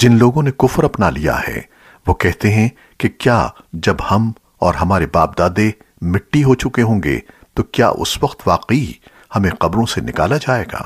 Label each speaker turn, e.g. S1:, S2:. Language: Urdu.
S1: جن لوگوں نے کفر اپنا لیا ہے، وہ کہتے ہیں کہ کیا جب ہم اور ہمارے باپ دادے مٹی ہو چکے ہوں گے، تو کیا اس وقت واقعی ہمیں قبروں سے نکالا جائے گا؟